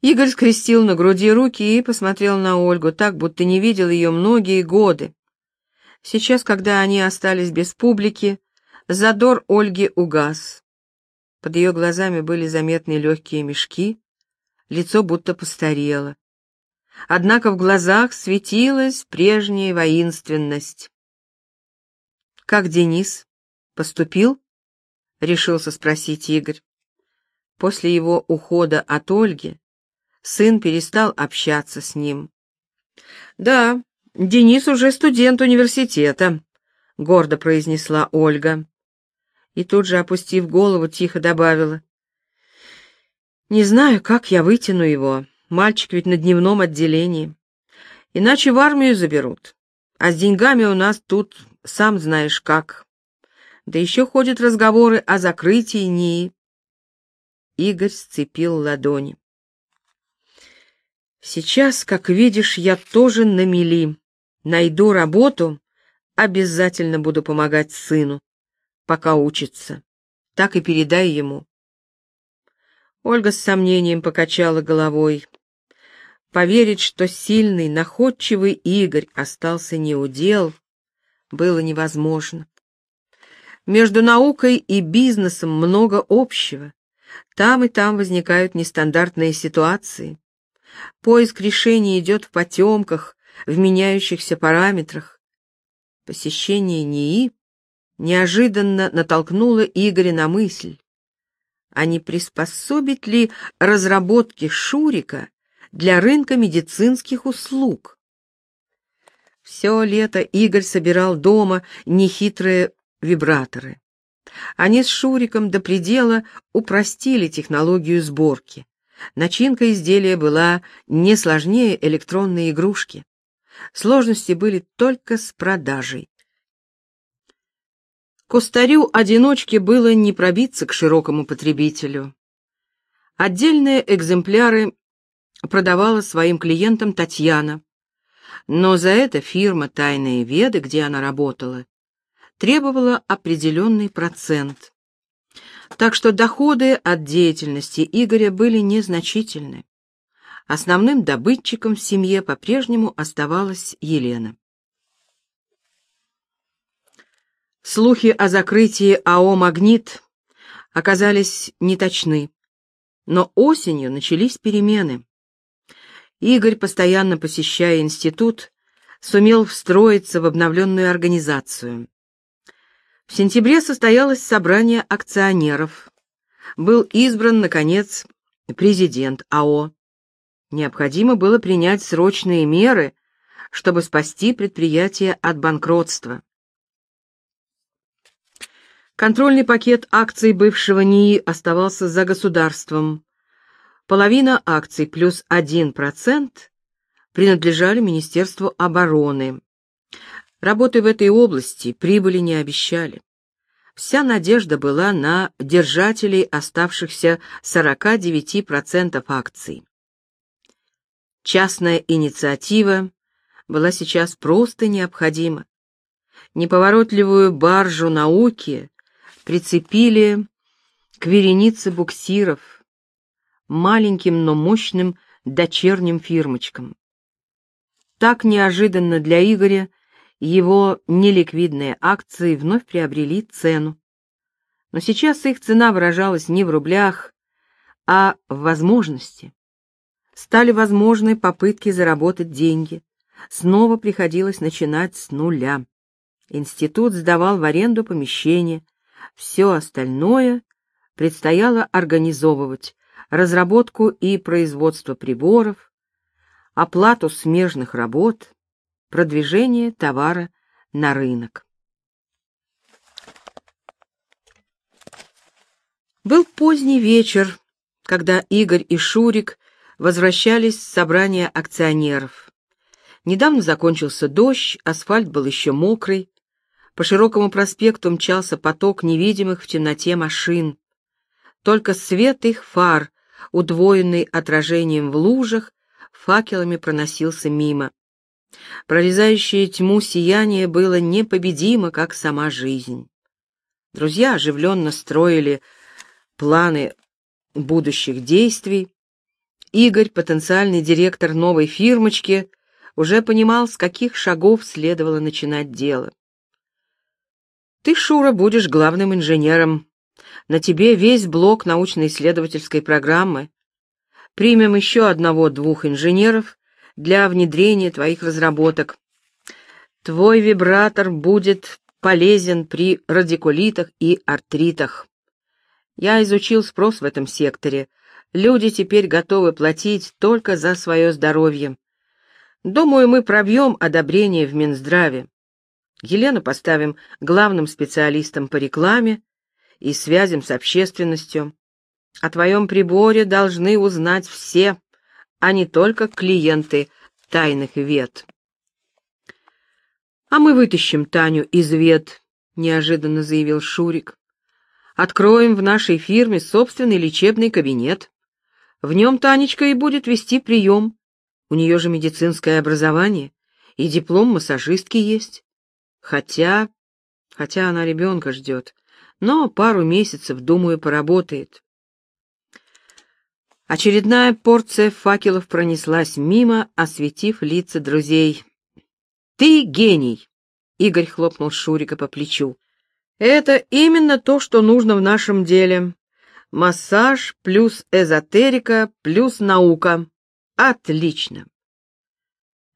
Игорь скрестил на груди руки и посмотрел на Ольгу так, будто не видел ее многие годы. Сейчас, когда они остались без публики, задор Ольги угас. Под ее глазами были заметны легкие мешки, лицо будто постарело. Однако в глазах светилась прежняя воинственность. «Как Денис? Поступил?» — решился спросить Игорь. После его ухода от Ольги сын перестал общаться с ним. «Да, Денис уже студент университета», — гордо произнесла Ольга. И тут же, опустив голову, тихо добавила. «Не знаю, как я вытяну его. Мальчик ведь на дневном отделении. Иначе в армию заберут. А с деньгами у нас тут сам знаешь как. Да еще ходят разговоры о закрытии НИИ. Игорь сцепил ладони. Сейчас, как видишь, я тоже на мели. Найду работу, обязательно буду помогать сыну, пока учится. Так и передай ему. Ольга с сомнением покачала головой. Поверить, что сильный, находчивый Игорь остался неудел, было невозможно. Между наукой и бизнесом много общего. Там и там возникают нестандартные ситуации. Поиск решения идет в потемках, в меняющихся параметрах. Посещение НИИ неожиданно натолкнуло Игоря на мысль, а не приспособить ли разработки Шурика для рынка медицинских услуг? Все лето Игорь собирал дома нехитрые вибраторы. Они с Шуриком до предела упростили технологию сборки. Начинка изделия была не сложнее электронной игрушки. Сложности были только с продажей. Кустарю-одиночке было не пробиться к широкому потребителю. Отдельные экземпляры продавала своим клиентам Татьяна, но за это фирма «Тайные веды», где она работала, требовала определенный процент. Так что доходы от деятельности Игоря были незначительны. Основным добытчиком в семье по-прежнему оставалась Елена. Слухи о закрытии АО «Магнит» оказались неточны, но осенью начались перемены. Игорь, постоянно посещая институт, сумел встроиться в обновленную организацию. В сентябре состоялось собрание акционеров. Был избран, наконец, президент АО. Необходимо было принять срочные меры, чтобы спасти предприятие от банкротства. Контрольный пакет акций бывшего НИИ оставался за государством. Половина акций плюс 1% принадлежали Министерству обороны. Работы в этой области прибыли не обещали. Вся надежда была на держателей оставшихся 49% акций. Частная инициатива была сейчас просто необходима. Неповоротливую баржу науки прицепили к веренице буксиров, маленьким, но мощным дочерним фирмочкам. Так неожиданно для Игоря его неликвидные акции вновь приобрели цену. Но сейчас их цена выражалась не в рублях, а в возможности. Стали возможны попытки заработать деньги. Снова приходилось начинать с нуля. Институт сдавал в аренду помещение. Все остальное предстояло организовывать. Разработку и производство приборов, оплату смежных работ, продвижение товара на рынок. Был поздний вечер, когда Игорь и Шурик возвращались с собрания акционеров. Недавно закончился дождь, асфальт был еще мокрый. По широкому проспекту мчался поток невидимых в темноте машин. Только свет их фар, удвоенный отражением в лужах, факелами проносился мимо. Прорезающее тьму сияние было непобедимо, как сама жизнь. Друзья оживленно строили планы будущих действий. Игорь, потенциальный директор новой фирмочки, уже понимал, с каких шагов следовало начинать дело. «Ты, Шура, будешь главным инженером. На тебе весь блок научно-исследовательской программы. Примем еще одного-двух инженеров для внедрения твоих разработок. Твой вибратор будет полезен при радикулитах и артритах. Я изучил спрос в этом секторе. Люди теперь готовы платить только за свое здоровье. Думаю, мы пробьем одобрение в Минздраве. Елену поставим главным специалистом по рекламе и связям с общественностью. О твоем приборе должны узнать все, а не только клиенты тайных вет. «А мы вытащим Таню из вет», — неожиданно заявил Шурик. «Откроем в нашей фирме собственный лечебный кабинет. В нем Танечка и будет вести прием. У нее же медицинское образование, и диплом массажистки есть. Хотя... хотя она ребенка ждет, но пару месяцев, думаю, поработает». Очередная порция факелов пронеслась мимо, осветив лица друзей. «Ты гений!» — Игорь хлопнул Шурика по плечу. «Это именно то, что нужно в нашем деле. Массаж плюс эзотерика плюс наука. Отлично!»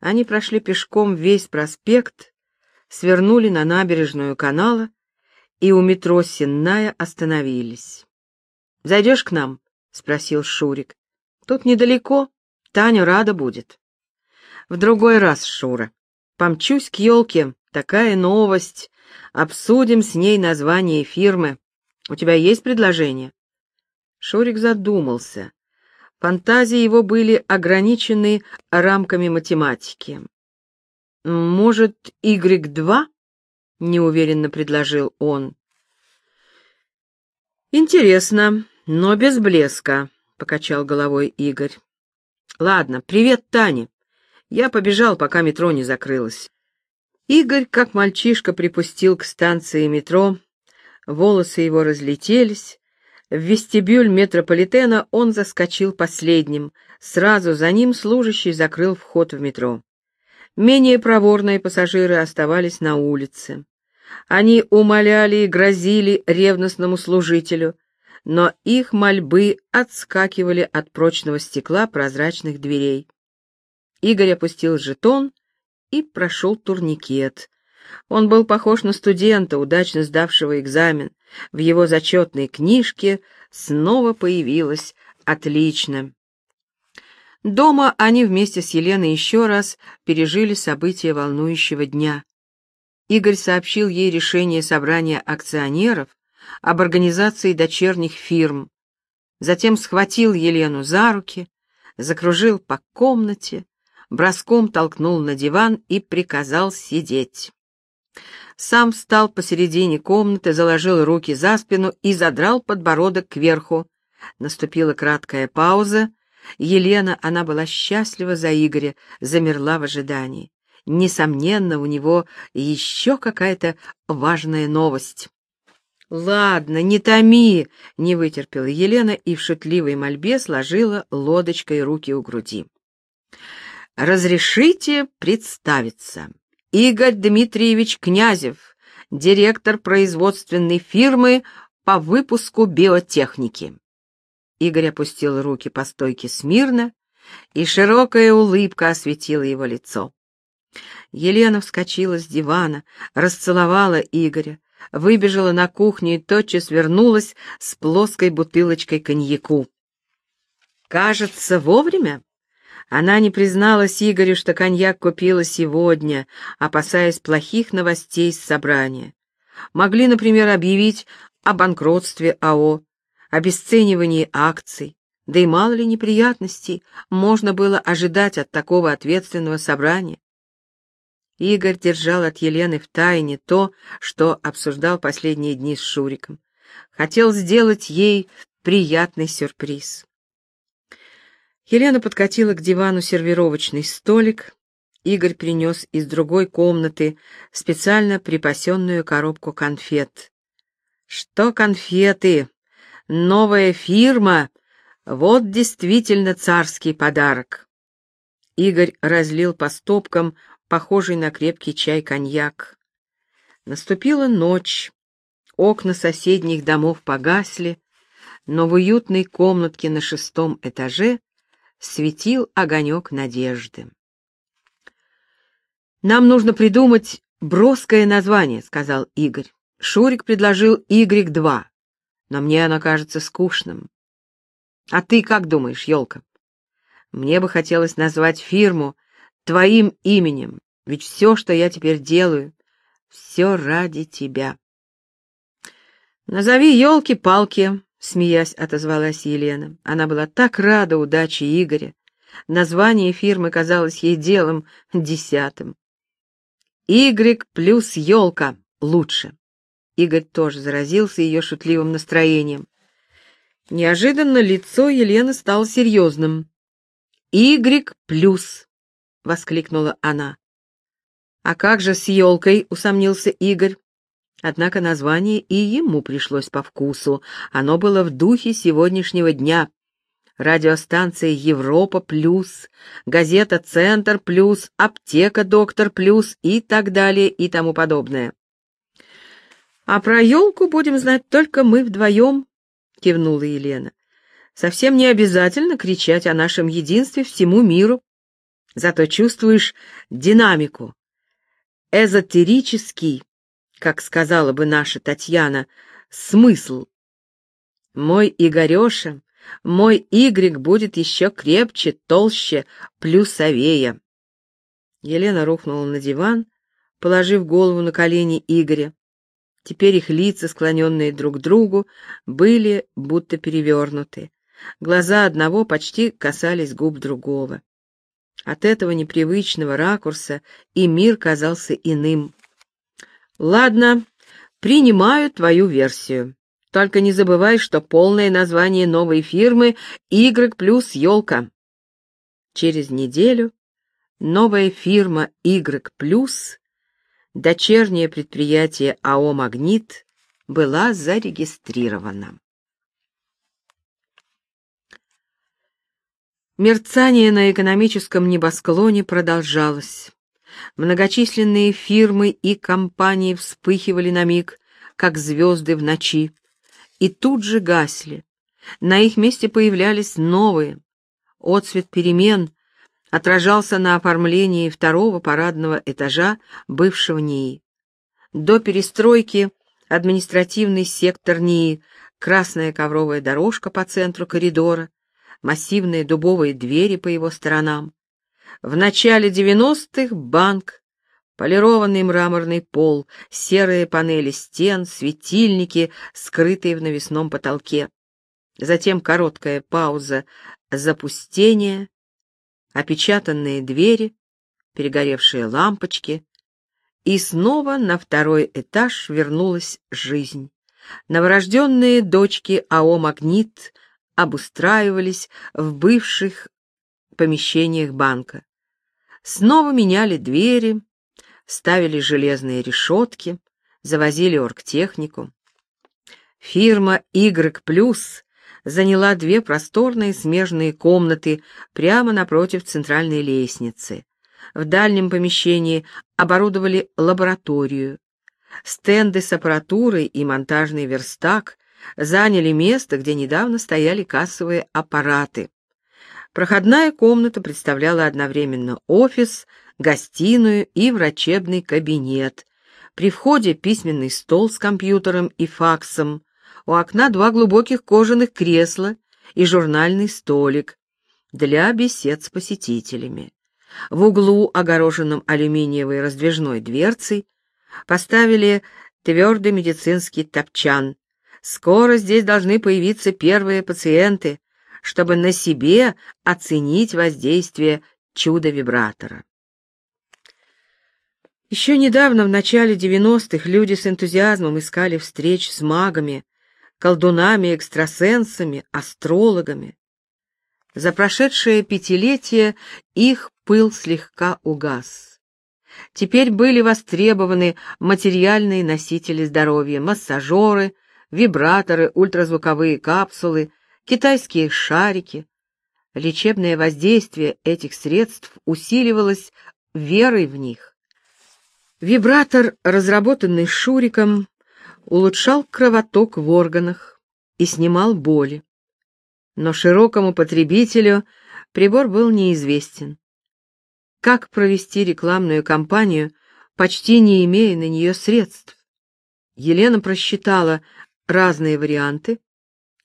Они прошли пешком весь проспект, свернули на набережную канала и у метро Сенная остановились. «Зайдешь к нам?» — спросил Шурик. «Тут недалеко. Таня рада будет». «В другой раз, Шура», Помчусь к елке. Такая новость. Обсудим с ней название фирмы. У тебя есть предложение?» Шурик задумался. Фантазии его были ограничены рамками математики. «Может, Y2?» — неуверенно предложил он. «Интересно, но без блеска», — покачал головой Игорь. «Ладно, привет, Таня. Я побежал, пока метро не закрылось. Игорь, как мальчишка, припустил к станции метро. Волосы его разлетелись. В вестибюль метрополитена он заскочил последним. Сразу за ним служащий закрыл вход в метро. Менее проворные пассажиры оставались на улице. Они умоляли и грозили ревностному служителю, но их мольбы отскакивали от прочного стекла прозрачных дверей. Игорь опустил жетон и прошел турникет. Он был похож на студента, удачно сдавшего экзамен. В его зачетной книжке снова появилось «Отлично». Дома они вместе с Еленой еще раз пережили события волнующего дня. Игорь сообщил ей решение собрания акционеров об организации дочерних фирм. Затем схватил Елену за руки, закружил по комнате, броском толкнул на диван и приказал сидеть. Сам встал посередине комнаты, заложил руки за спину и задрал подбородок кверху. Наступила краткая пауза. Елена, она была счастлива за Игоря, замерла в ожидании. Несомненно, у него еще какая-то важная новость. «Ладно, не томи!» — не вытерпела Елена и в шутливой мольбе сложила лодочкой руки у груди. Разрешите представиться. Игорь Дмитриевич Князев, директор производственной фирмы по выпуску биотехники. Игорь опустил руки по стойке смирно, и широкая улыбка осветила его лицо. Елена вскочила с дивана, расцеловала Игоря, выбежала на кухню и тотчас вернулась с плоской бутылочкой коньяку. «Кажется, вовремя?» Она не призналась Игорю, что коньяк купила сегодня, опасаясь плохих новостей с собрания. Могли, например, объявить о банкротстве АО, обесценивании акций, да и мало ли неприятностей можно было ожидать от такого ответственного собрания. Игорь держал от Елены в тайне то, что обсуждал последние дни с Шуриком. Хотел сделать ей приятный сюрприз. Елена подкатила к дивану сервировочный столик. Игорь принес из другой комнаты специально припасенную коробку конфет. «Что конфеты? Новая фирма!» Вот действительно царский подарок. Игорь разлил по стопкам похожий на крепкий чай коньяк. Наступила ночь, окна соседних домов погасли, но в уютной комнатке на шестом этаже светил огонек надежды. «Нам нужно придумать броское название», — сказал Игорь. Шурик предложил Y2, но мне оно кажется скучным. А ты как думаешь, елка? Мне бы хотелось назвать фирму твоим именем, ведь все, что я теперь делаю, все ради тебя. Назови елки-палки, смеясь, отозвалась Елена. Она была так рада удаче Игоря. Название фирмы казалось ей делом десятым. «Игрек плюс елка лучше». Игорь тоже заразился ее шутливым настроением. Неожиданно лицо Елены стало серьезным. «Игрек плюс!» — воскликнула она. «А как же с елкой?» — усомнился Игорь. Однако название и ему пришлось по вкусу. Оно было в духе сегодняшнего дня. Радиостанция «Европа плюс», газета «Центр плюс», аптека «Доктор плюс» и так далее и тому подобное. «А про елку будем знать только мы вдвоем», — кивнула Елена. «Совсем не обязательно кричать о нашем единстве всему миру. Зато чувствуешь динамику. Эзотерический, как сказала бы наша Татьяна, смысл. Мой Игореша, мой Игрек будет еще крепче, толще, плюсовее». Елена рухнула на диван, положив голову на колени Игоря. Теперь их лица, склоненные друг к другу, были будто перевернуты. Глаза одного почти касались губ другого. От этого непривычного ракурса и мир казался иным. «Ладно, принимаю твою версию. Только не забывай, что полное название новой фирмы — Y плюс елка». Через неделю новая фирма Y плюс дочернее предприятие АО «Магнит» была зарегистрирована. Мерцание на экономическом небосклоне продолжалось. Многочисленные фирмы и компании вспыхивали на миг, как звезды в ночи, и тут же гасли. На их месте появлялись новые. Отцвет перемен отражался на оформлении второго парадного этажа бывшего НИИ. До перестройки административный сектор НИИ, красная ковровая дорожка по центру коридора, массивные дубовые двери по его сторонам. В начале 90-х банк, полированный мраморный пол, серые панели стен, светильники, скрытые в навесном потолке. Затем короткая пауза запустения опечатанные двери, перегоревшие лампочки, и снова на второй этаж вернулась жизнь. Новорожденные дочки АО «Магнит» обустраивались в бывших помещениях банка. Снова меняли двери, ставили железные решетки, завозили оргтехнику. Фирма «Y+» заняла две просторные смежные комнаты прямо напротив центральной лестницы. В дальнем помещении оборудовали лабораторию. Стенды с аппаратурой и монтажный верстак заняли место, где недавно стояли кассовые аппараты. Проходная комната представляла одновременно офис, гостиную и врачебный кабинет. При входе письменный стол с компьютером и факсом, у окна два глубоких кожаных кресла и журнальный столик для бесед с посетителями. В углу, огороженном алюминиевой раздвижной дверцей, поставили твердый медицинский топчан. Скоро здесь должны появиться первые пациенты, чтобы на себе оценить воздействие чудо-вибратора. Еще недавно, в начале 90-х, люди с энтузиазмом искали встреч с магами, колдунами, экстрасенсами, астрологами. За прошедшее пятилетие их пыл слегка угас. Теперь были востребованы материальные носители здоровья, массажеры, вибраторы, ультразвуковые капсулы, китайские шарики. Лечебное воздействие этих средств усиливалось верой в них. Вибратор, разработанный Шуриком, улучшал кровоток в органах и снимал боли. Но широкому потребителю прибор был неизвестен. Как провести рекламную кампанию, почти не имея на нее средств? Елена просчитала разные варианты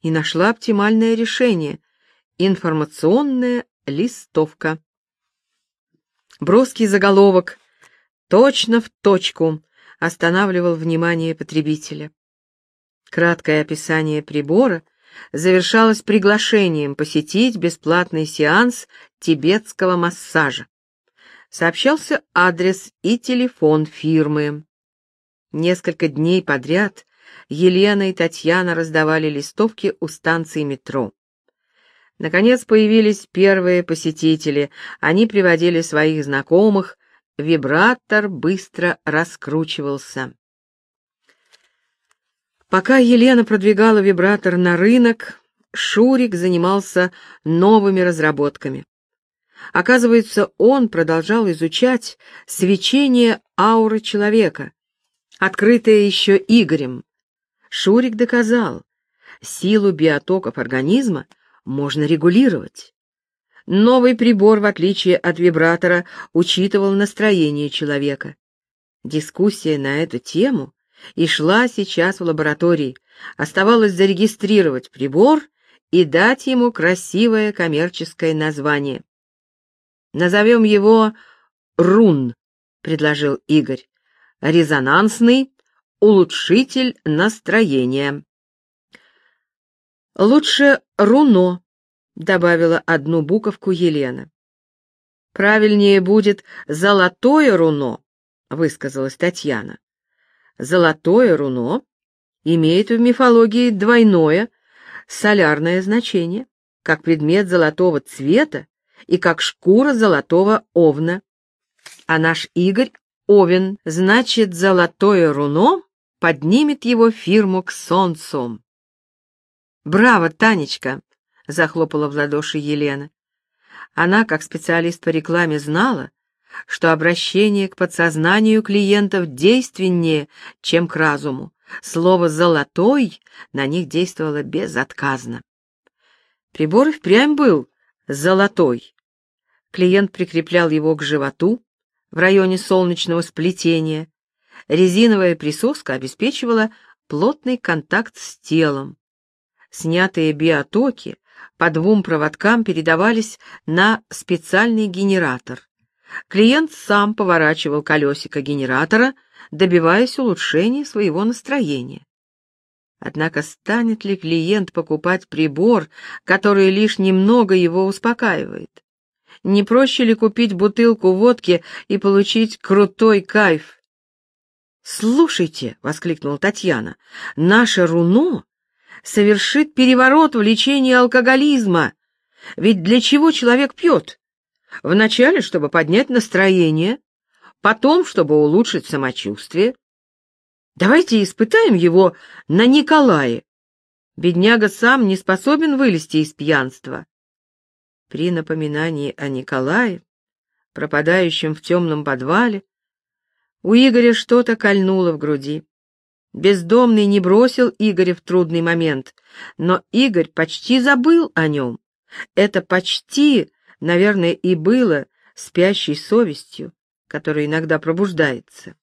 и нашла оптимальное решение — информационная листовка. Броский заголовок точно в точку останавливал внимание потребителя. Краткое описание прибора завершалось приглашением посетить бесплатный сеанс тибетского массажа. Сообщался адрес и телефон фирмы. Несколько дней подряд Елена и Татьяна раздавали листовки у станции метро. Наконец появились первые посетители. Они приводили своих знакомых, Вибратор быстро раскручивался. Пока Елена продвигала вибратор на рынок, Шурик занимался новыми разработками. Оказывается, он продолжал изучать свечение ауры человека, открытое еще Игорем. Шурик доказал, силу биотоков организма можно регулировать. Новый прибор, в отличие от вибратора, учитывал настроение человека. Дискуссия на эту тему и шла сейчас в лаборатории. Оставалось зарегистрировать прибор и дать ему красивое коммерческое название. «Назовем его РУН», — предложил Игорь. «Резонансный улучшитель настроения». «Лучше РУНО», — добавила одну буковку Елена. «Правильнее будет «золотое руно», — высказалась Татьяна. «Золотое руно имеет в мифологии двойное солярное значение, как предмет золотого цвета и как шкура золотого овна. А наш Игорь — овен, значит, золотое руно поднимет его фирму к солнцу». «Браво, Танечка!» — захлопала в ладоши Елена. Она, как специалист по рекламе, знала, что обращение к подсознанию клиентов действеннее, чем к разуму. Слово «золотой» на них действовало безотказно. Прибор впрямь был золотой. Клиент прикреплял его к животу в районе солнечного сплетения. Резиновая присоска обеспечивала плотный контакт с телом. Снятые биотоки по двум проводкам передавались на специальный генератор. Клиент сам поворачивал колесико генератора, добиваясь улучшения своего настроения. Однако станет ли клиент покупать прибор, который лишь немного его успокаивает? Не проще ли купить бутылку водки и получить крутой кайф? «Слушайте», — воскликнула Татьяна, — «наше руно совершит переворот в лечении алкоголизма. Ведь для чего человек пьет? Вначале, чтобы поднять настроение, потом, чтобы улучшить самочувствие. Давайте испытаем его на Николае. Бедняга сам не способен вылезти из пьянства. При напоминании о Николае, пропадающем в темном подвале, у Игоря что-то кольнуло в груди. Бездомный не бросил Игоря в трудный момент, но Игорь почти забыл о нем. Это почти, наверное, и было спящей совестью, которая иногда пробуждается.